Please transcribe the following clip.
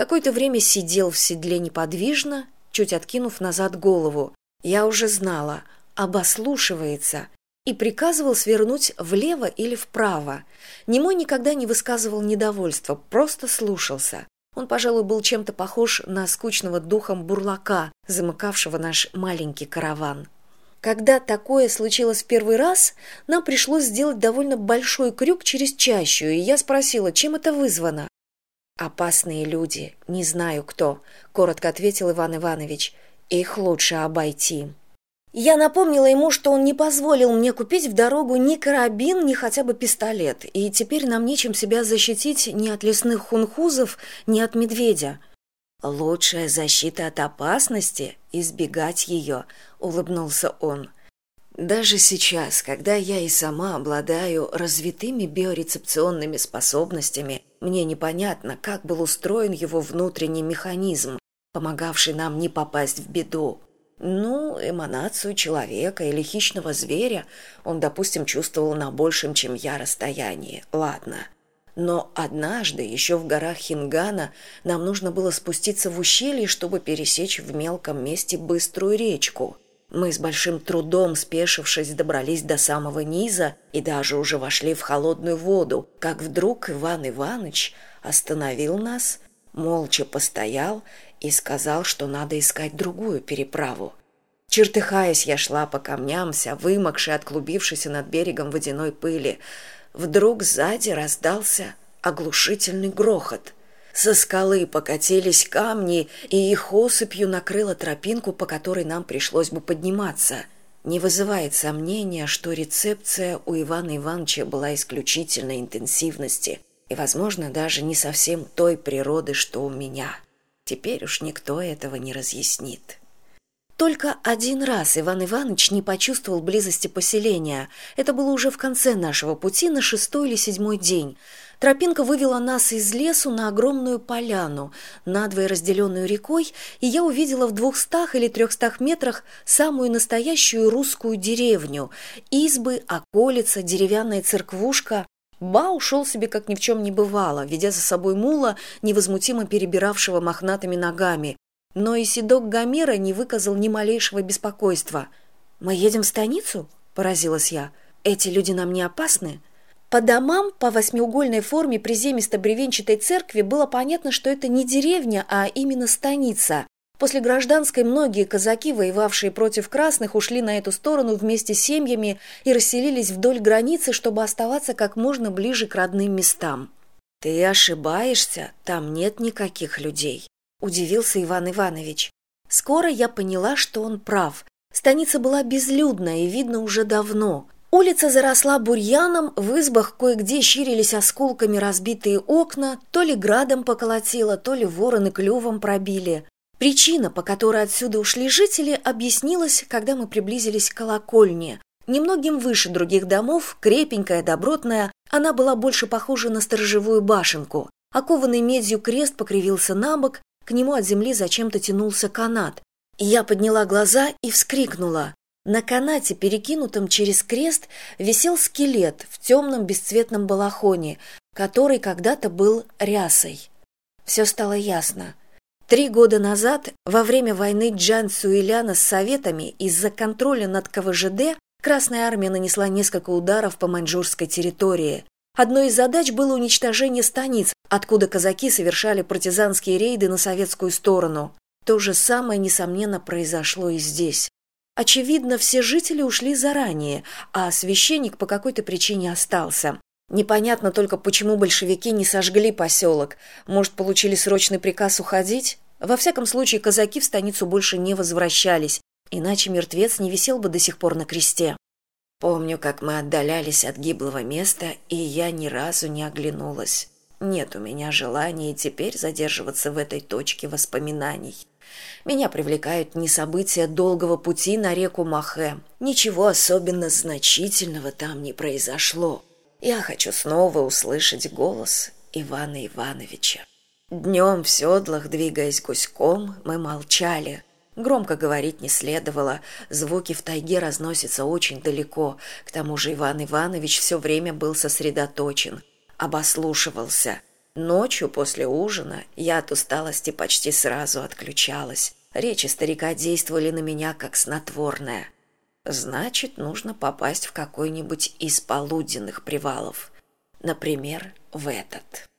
какое-то время сидел в седле неподвижно чуть откинув назад голову. Я уже знала обослушивается и приказывал свернуть влево или вправо. Немой никогда не высказывал недовольства просто слушался. Он пожалуй был чем то похож на скучного духом бурлака замыкавшего наш маленький караван. Когда такое случилось в первый раз нам пришлось сделать довольно большой крюк через чащу и я спросила чем это вызвано опасные люди не знаю кто коротко ответил иван иванович. Их лучше обойти я напомнила ему что он не позволил мне купить в дорогу ни карабин ни хотя бы пистолет. И теперь нам нечем себя защитить ни от лесных хунхузов ни от медведя. Лучшая защита от опасности избегать ее улыбнулся он даже сейчас когда я и сама обладаю развитыми биорецепционными способностями мне непонятно как был устроен его внутренний механизм помогавший нам не попасть в беду. Ну эманацию человека или хищного зверя он допустим чувствовал на большем чем я расстоянии. Ладно. Но однажды еще в горах хингана нам нужно было спуститься в ущелье чтобы пересечь в мелком месте быструю речку мы с большим трудом спешившись добрались до самого низа и даже уже вошли в холодную воду как вдруг иван иванович остановил нас молча постоял и сказал, что надо искать другую переправу. Чертыхаясь, я шла по камням, вся вымокшая, отклубившаяся над берегом водяной пыли. Вдруг сзади раздался оглушительный грохот. Со скалы покатились камни, и их осыпью накрыла тропинку, по которой нам пришлось бы подниматься. Не вызывает сомнения, что рецепция у Ивана Ивановича была исключительной интенсивности и, возможно, даже не совсем той природы, что у меня. Теперь уж никто этого не разъяснит. Только один раз Иван Иванович не почувствовал близости поселения. Это было уже в конце нашего пути на шестой или седьмой день. Тропинка вывела нас из лесу на огромную поляну, надвое разделенную рекой, и я увидела в двухстах или трехстах метрах самую настоящую русскую деревню. Избы, околица, деревянная церквушка. Ба ушел себе, как ни в чем не бывало, ведя за собой мула, невозмутимо перебиравшего мохнатыми ногами. Но и седок Гомера не выказал ни малейшего беспокойства. «Мы едем в станицу?» – поразилась я. «Эти люди нам не опасны?» По домам, по восьмиугольной форме приземисто-бревенчатой церкви было понятно, что это не деревня, а именно станица. После гражданской многие казаки, воевавшие против красных, ушли на эту сторону вместе с семьями и расселились вдоль границы, чтобы оставаться как можно ближе к родным местам. «Ты ошибаешься, там нет никаких людей», – удивился Иван Иванович. Скоро я поняла, что он прав. Станица была безлюдна и видно уже давно. Улица заросла бурьяном, в избах кое-где щирились осколками разбитые окна, то ли градом поколотило, то ли вороны клювом пробили. Причина, по которой отсюда ушли жители, объяснилась, когда мы приблизились к колокольне. Немногим выше других домов, крепенькая, добротная, она была больше похожа на сторожевую башенку. Окованный медью крест покривился на бок, к нему от земли зачем-то тянулся канат. Я подняла глаза и вскрикнула. На канате, перекинутом через крест, висел скелет в темном бесцветном балахоне, который когда-то был рясой. Все стало ясно. Три года назад, во время войны Джан Суэляна с Советами, из-за контроля над КВЖД, Красная Армия нанесла несколько ударов по маньчжурской территории. Одной из задач было уничтожение станиц, откуда казаки совершали партизанские рейды на советскую сторону. То же самое, несомненно, произошло и здесь. Очевидно, все жители ушли заранее, а священник по какой-то причине остался. Непонятно только, почему большевики не сожгли поселок. Может, получили срочный приказ уходить? Во всяком случае, казаки в станицу больше не возвращались, иначе мертвец не висел бы до сих пор на кресте. Помню, как мы отдалялись от гиблого места, и я ни разу не оглянулась. Нет у меня желания теперь задерживаться в этой точке воспоминаний. Меня привлекают не события долгого пути на реку Махе. Ничего особенно значительного там не произошло. Я хочу снова услышать голос ивана ивановича. Днем в седлах двигаясь гуськом мы молчали. Громко говорить не следовало. Звуки в тайге разносятся очень далеко. К тому же иван иванович все время был сосредоточен обослушивался Ночью после ужина я от усталости почти сразу отключалась. Речи старика действовали на меня как снотворное. Значит, нужно попасть в какой-нибудь из полуденных привалов. Например, в этот.